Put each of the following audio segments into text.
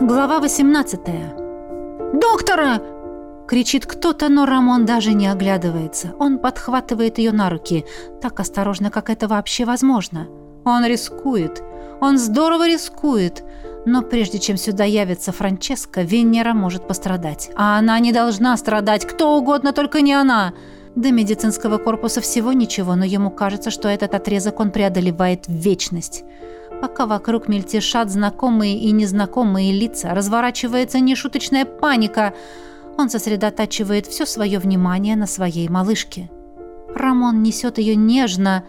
Глава 18 «Доктора!» — кричит кто-то, но Рамон даже не оглядывается. Он подхватывает ее на руки, так осторожно, как это вообще возможно. Он рискует. Он здорово рискует. Но прежде чем сюда явится Франческа, Венера может пострадать. А она не должна страдать. Кто угодно, только не она. До медицинского корпуса всего ничего, но ему кажется, что этот отрезок он преодолевает в вечность. Пока вокруг мельтешат знакомые и незнакомые лица, разворачивается нешуточная паника. Он сосредотачивает все свое внимание на своей малышке. Рамон несет ее нежно,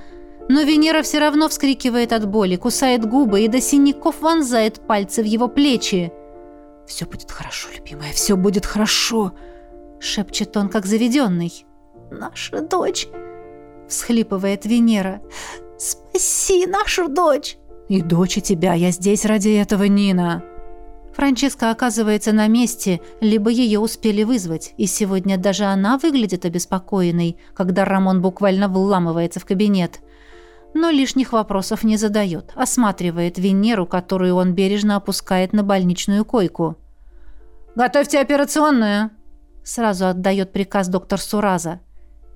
но Венера все равно вскрикивает от боли, кусает губы и до синяков вонзает пальцы в его плечи. «Все будет хорошо, любимая, все будет хорошо», — шепчет он, как заведенный. «Наша дочь», — всхлипывает Венера. «Спаси нашу дочь!» «И дочь и тебя, я здесь ради этого, Нина!» Франческа оказывается на месте, либо ее успели вызвать, и сегодня даже она выглядит обеспокоенной, когда Рамон буквально вламывается в кабинет. Но лишних вопросов не задает, осматривает Венеру, которую он бережно опускает на больничную койку. «Готовьте операционную!» Сразу отдает приказ доктор Сураза.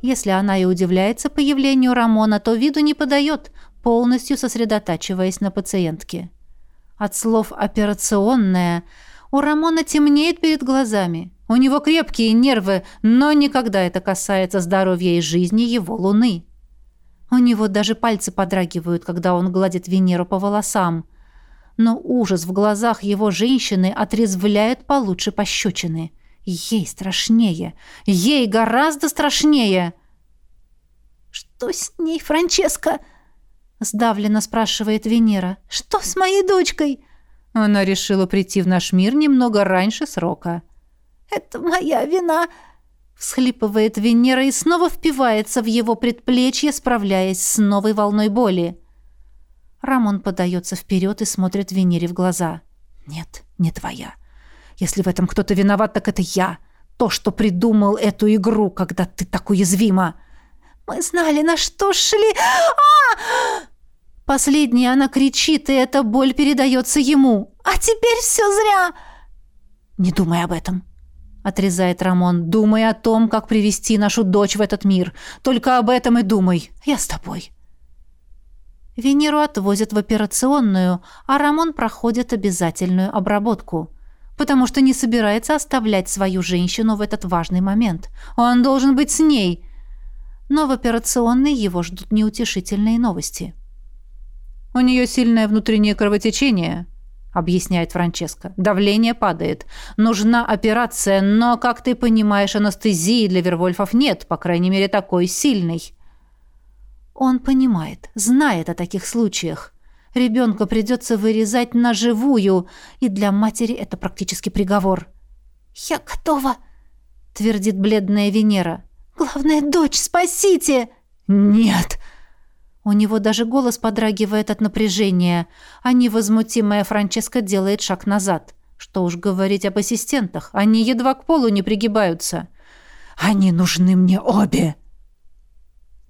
Если она и удивляется появлению Рамона, то виду не подает, полностью сосредотачиваясь на пациентке. От слов «операционная» у Рамона темнеет перед глазами. У него крепкие нервы, но никогда это касается здоровья и жизни его луны. У него даже пальцы подрагивают, когда он гладит Венеру по волосам. Но ужас в глазах его женщины отрезвляет получше пощечины. Ей страшнее. Ей гораздо страшнее. «Что с ней, Франческа?» Сдавленно спрашивает Венера. «Что с моей дочкой?» Она решила прийти в наш мир немного раньше срока. «Это моя вина!» Всхлипывает Венера и снова впивается в его предплечье, справляясь с новой волной боли. Рамон подается вперед и смотрит Венере в глаза. «Нет, не твоя. Если в этом кто-то виноват, так это я. То, что придумал эту игру, когда ты так уязвима». Мы знали, на что шли. А! Последняя она кричит, и эта боль передается ему. А теперь все зря. Не думай об этом, отрезает Рамон. Думай о том, как привести нашу дочь в этот мир. Только об этом и думай. Я с тобой. Венеру отвозят в операционную, а Рамон проходит обязательную обработку, потому что не собирается оставлять свою женщину в этот важный момент. Он должен быть с ней, но в операционной его ждут неутешительные новости. «У нее сильное внутреннее кровотечение», — объясняет Франческо. «Давление падает. Нужна операция, но, как ты понимаешь, анестезии для Вервольфов нет, по крайней мере, такой сильной». Он понимает, знает о таких случаях. Ребенка придется вырезать на живую, и для матери это практически приговор. «Я готова», — твердит бледная Венера. Главное, дочь, спасите!» «Нет!» У него даже голос подрагивает от напряжения, а невозмутимая Франческа делает шаг назад. Что уж говорить об ассистентах, они едва к полу не пригибаются. «Они нужны мне обе!»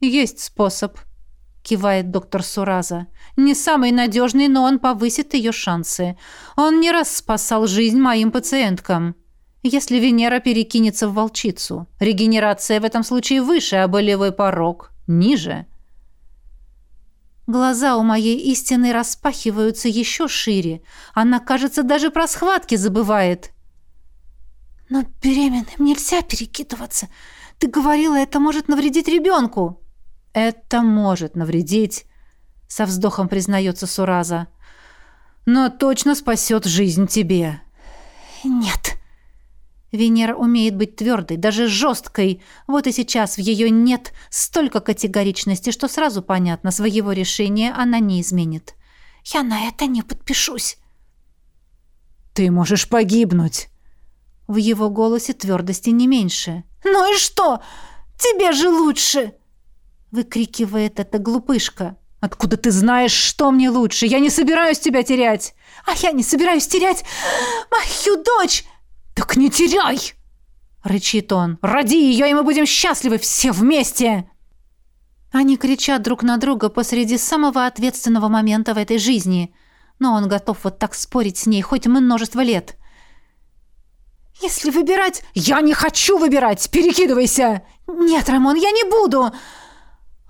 «Есть способ», — кивает доктор Сураза. «Не самый надежный, но он повысит ее шансы. Он не раз спасал жизнь моим пациенткам» если Венера перекинется в волчицу. Регенерация в этом случае выше, а болевой порог ниже. Глаза у моей истины распахиваются еще шире. Она, кажется, даже про схватки забывает. «Но беременным нельзя перекидываться. Ты говорила, это может навредить ребенку». «Это может навредить», — со вздохом признается Сураза. «Но точно спасет жизнь тебе». «Нет», Венера умеет быть твердой, даже жесткой. Вот и сейчас в ее «нет» столько категоричности, что сразу понятно, своего решения она не изменит. «Я на это не подпишусь». «Ты можешь погибнуть». В его голосе твердости не меньше. «Ну и что? Тебе же лучше!» Выкрикивает эта глупышка. «Откуда ты знаешь, что мне лучше? Я не собираюсь тебя терять!» «А я не собираюсь терять мою дочь!» «Так не теряй!» — рычит он. «Роди ее, и мы будем счастливы все вместе!» Они кричат друг на друга посреди самого ответственного момента в этой жизни. но он готов вот так спорить с ней хоть множество лет. «Если выбирать...» «Я не хочу выбирать! Перекидывайся!» «Нет, Рамон, я не буду!»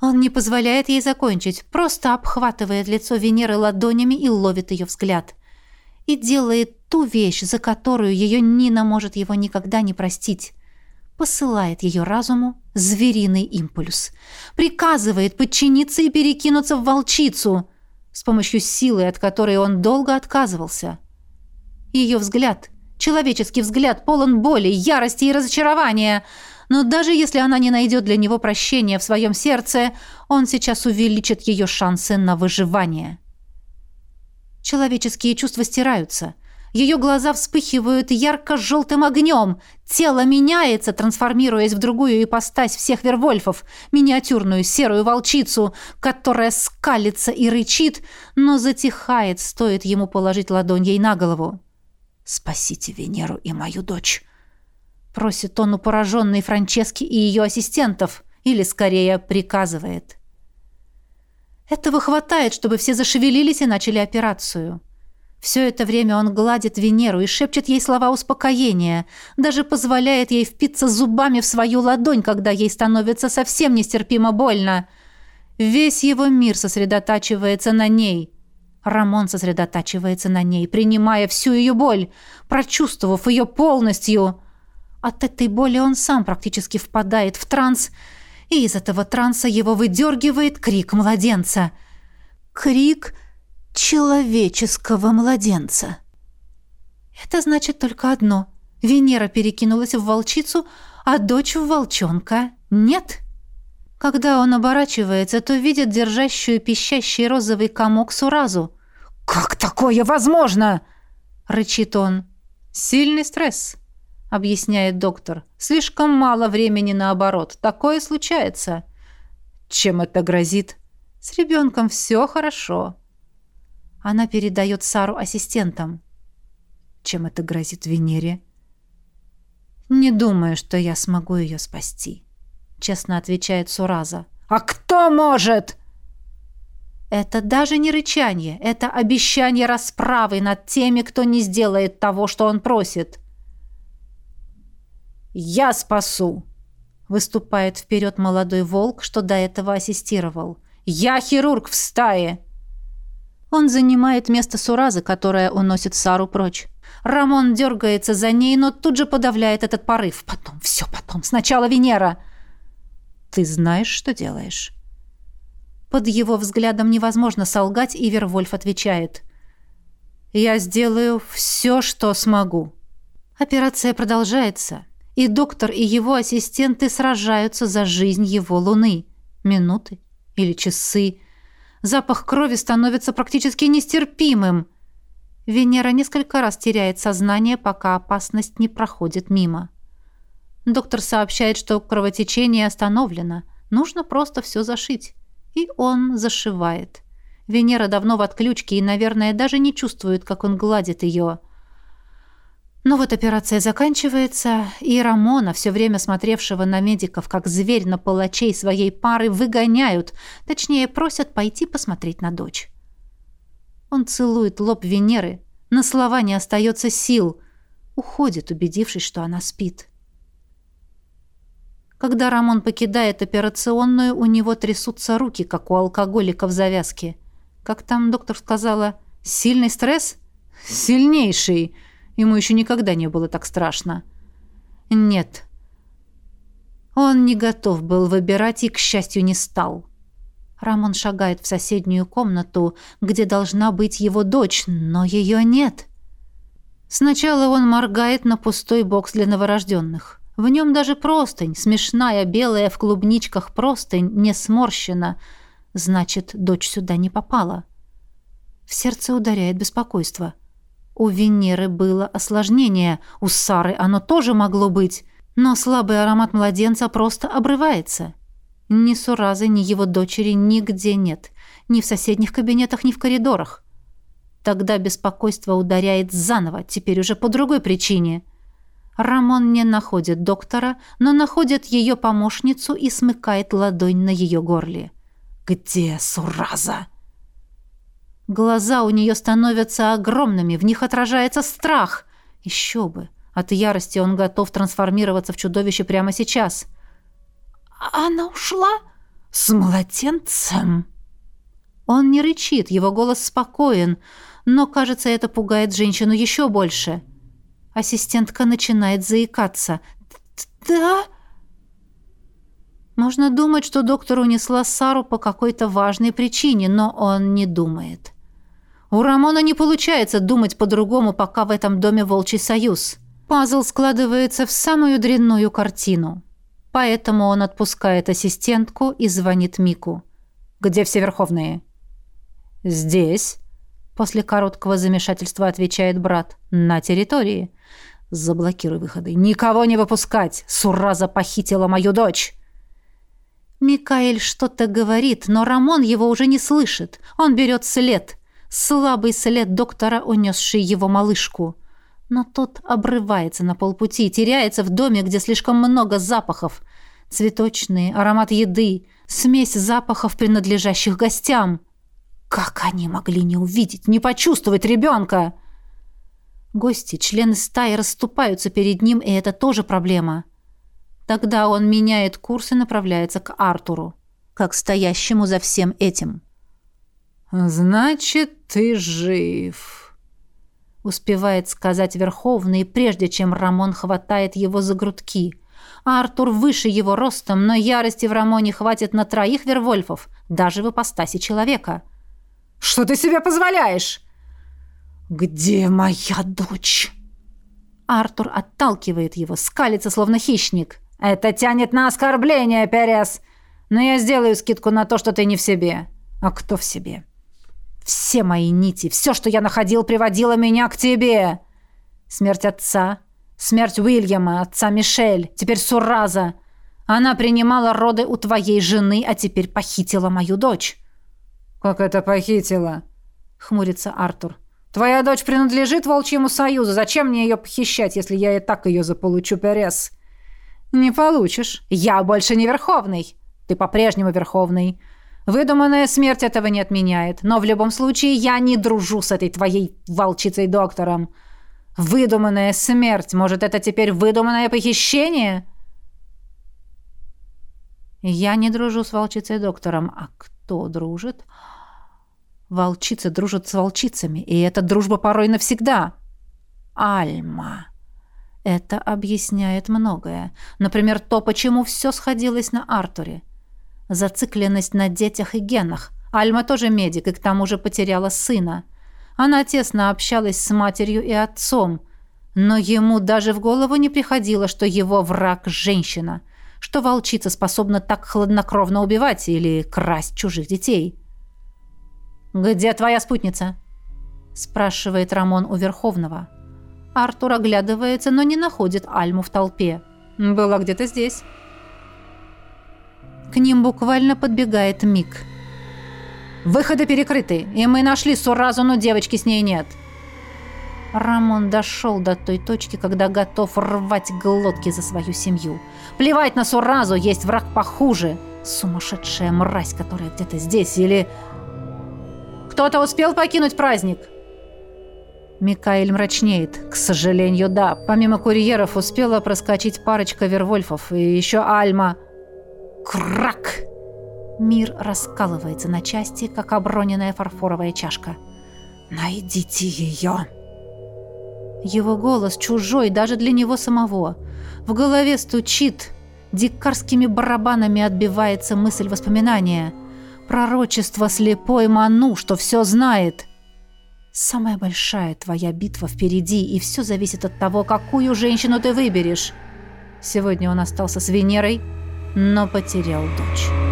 Он не позволяет ей закончить, просто обхватывает лицо Венеры ладонями и ловит ее взгляд. И делает ту вещь, за которую ее Нина может его никогда не простить. Посылает ее разуму звериный импульс. Приказывает подчиниться и перекинуться в волчицу с помощью силы, от которой он долго отказывался. Ее взгляд, человеческий взгляд, полон боли, ярости и разочарования — но даже если она не найдет для него прощения в своем сердце, он сейчас увеличит ее шансы на выживание. Человеческие чувства стираются. Ее глаза вспыхивают ярко-желтым огнем. Тело меняется, трансформируясь в другую ипостась всех вервольфов, миниатюрную серую волчицу, которая скалится и рычит, но затихает, стоит ему положить ладонь ей на голову. «Спасите Венеру и мою дочь!» Просит он у пораженной Франчески и ее ассистентов, или, скорее, приказывает. Этого хватает, чтобы все зашевелились и начали операцию. Все это время он гладит Венеру и шепчет ей слова успокоения, даже позволяет ей впиться зубами в свою ладонь, когда ей становится совсем нестерпимо больно. Весь его мир сосредотачивается на ней. Рамон сосредотачивается на ней, принимая всю ее боль, прочувствовав ее полностью. От этой боли он сам практически впадает в транс, и из этого транса его выдергивает крик младенца. Крик человеческого младенца. Это значит только одно. Венера перекинулась в волчицу, а дочь в волчонка нет. Когда он оборачивается, то видит держащую пищащий розовый комок Суразу. «Как такое возможно?» — рычит он. «Сильный стресс», объясняет доктор. Слишком мало времени наоборот. Такое случается. Чем это грозит? С ребенком все хорошо. Она передает Сару ассистентам. Чем это грозит Венере? Не думаю, что я смогу ее спасти, честно отвечает Сураза. А кто может? Это даже не рычание, это обещание расправы над теми, кто не сделает того, что он просит. «Я спасу!» Выступает вперед молодой волк, что до этого ассистировал. «Я хирург в стае!» Он занимает место Суразы, которая уносит Сару прочь. Рамон дергается за ней, но тут же подавляет этот порыв. Потом, все потом. Сначала Венера. «Ты знаешь, что делаешь?» Под его взглядом невозможно солгать, и Вервольф отвечает. «Я сделаю все, что смогу». Операция продолжается и доктор и его ассистенты сражаются за жизнь его луны. Минуты или часы. Запах крови становится практически нестерпимым. Венера несколько раз теряет сознание, пока опасность не проходит мимо. Доктор сообщает, что кровотечение остановлено. Нужно просто все зашить. И он зашивает. Венера давно в отключке и, наверное, даже не чувствует, как он гладит ее. Но вот операция заканчивается, и Рамона, все время смотревшего на медиков, как зверь на палачей своей пары, выгоняют, точнее, просят пойти посмотреть на дочь. Он целует лоб Венеры, на слова не остается сил, уходит, убедившись, что она спит. Когда Рамон покидает операционную, у него трясутся руки, как у алкоголика в завязке. Как там доктор сказала, сильный стресс? Сильнейший. Ему еще никогда не было так страшно. Нет. Он не готов был выбирать и, к счастью, не стал. Рамон шагает в соседнюю комнату, где должна быть его дочь, но ее нет. Сначала он моргает на пустой бокс для новорожденных. В нем даже простынь, смешная, белая в клубничках простынь, не сморщена. Значит, дочь сюда не попала. В сердце ударяет беспокойство. — у Венеры было осложнение, у Сары оно тоже могло быть, но слабый аромат младенца просто обрывается. Ни Суразы, ни его дочери нигде нет, ни в соседних кабинетах, ни в коридорах. Тогда беспокойство ударяет заново, теперь уже по другой причине. Рамон не находит доктора, но находит ее помощницу и смыкает ладонь на ее горле. «Где Сураза?» Глаза у нее становятся огромными, в них отражается страх. Еще бы. От ярости он готов трансформироваться в чудовище прямо сейчас. «Она ушла с младенцем?» Он не рычит, его голос спокоен, но, кажется, это пугает женщину еще больше. Ассистентка начинает заикаться. «Да?» Можно думать, что доктор унесла Сару по какой-то важной причине, но он не думает. У Рамона не получается думать по-другому, пока в этом доме волчий союз. Пазл складывается в самую дрянную картину. Поэтому он отпускает ассистентку и звонит Мику. «Где все верховные?» «Здесь», — после короткого замешательства отвечает брат. «На территории». «Заблокируй выходы. Никого не выпускать. Сураза похитила мою дочь». Микаэль что-то говорит, но Рамон его уже не слышит. Он берет след. Слабый след доктора, унесший его малышку но тот обрывается на полпути, теряется в доме, где слишком много запахов. Цветочные, аромат еды, смесь запахов, принадлежащих гостям. Как они могли не увидеть, не почувствовать ребенка? Гости, члены стаи расступаются перед ним, и это тоже проблема. Тогда он меняет курс и направляется к Артуру, как стоящему за всем этим. «Значит, ты жив», успевает сказать Верховный, прежде чем Рамон хватает его за грудки. А Артур выше его ростом, но ярости в Рамоне хватит на троих Вервольфов, даже в ипостаси человека. «Что ты себе позволяешь?» «Где моя дочь?» Артур отталкивает его, скалится, словно хищник. «Это тянет на оскорбление, Перес! Но я сделаю скидку на то, что ты не в себе. А кто в себе?» Все мои нити, все, что я находил, приводило меня к тебе. Смерть отца, смерть Уильяма, отца Мишель, теперь Сураза. Она принимала роды у твоей жены, а теперь похитила мою дочь. Как это похитила? хмурится Артур. Твоя дочь принадлежит Волчьему Союзу. Зачем мне ее похищать, если я и так ее заполучу, Перес? Не получишь. Я больше не Верховный. Ты по-прежнему Верховный. Выдуманная смерть этого не отменяет. Но в любом случае я не дружу с этой твоей волчицей-доктором. Выдуманная смерть. Может, это теперь выдуманное похищение? Я не дружу с волчицей-доктором. А кто дружит? Волчицы дружат с волчицами. И эта дружба порой навсегда. Альма. Это объясняет многое. Например, то, почему все сходилось на Артуре. Зацикленность на детях и генах. Альма тоже медик и к тому же потеряла сына. Она тесно общалась с матерью и отцом, но ему даже в голову не приходило, что его враг – женщина, что волчица способна так хладнокровно убивать или красть чужих детей. «Где твоя спутница?» – спрашивает Рамон у Верховного. Артур оглядывается, но не находит Альму в толпе. «Была где-то здесь». К ним буквально подбегает Мик. «Выходы перекрыты, и мы нашли Суразу, но девочки с ней нет». Рамон дошел до той точки, когда готов рвать глотки за свою семью. Плевать на Суразу, есть враг похуже. Сумасшедшая мразь, которая где-то здесь, или... Кто-то успел покинуть праздник? Микаэль мрачнеет. К сожалению, да. Помимо курьеров успела проскочить парочка вервольфов и еще Альма. Крак! Мир раскалывается на части, как оброненная фарфоровая чашка. «Найдите ее!» Его голос чужой даже для него самого. В голове стучит, дикарскими барабанами отбивается мысль воспоминания. Пророчество слепой Ману, что все знает. Самая большая твоя битва впереди, и все зависит от того, какую женщину ты выберешь. Сегодня он остался с Венерой, но потерял дочь.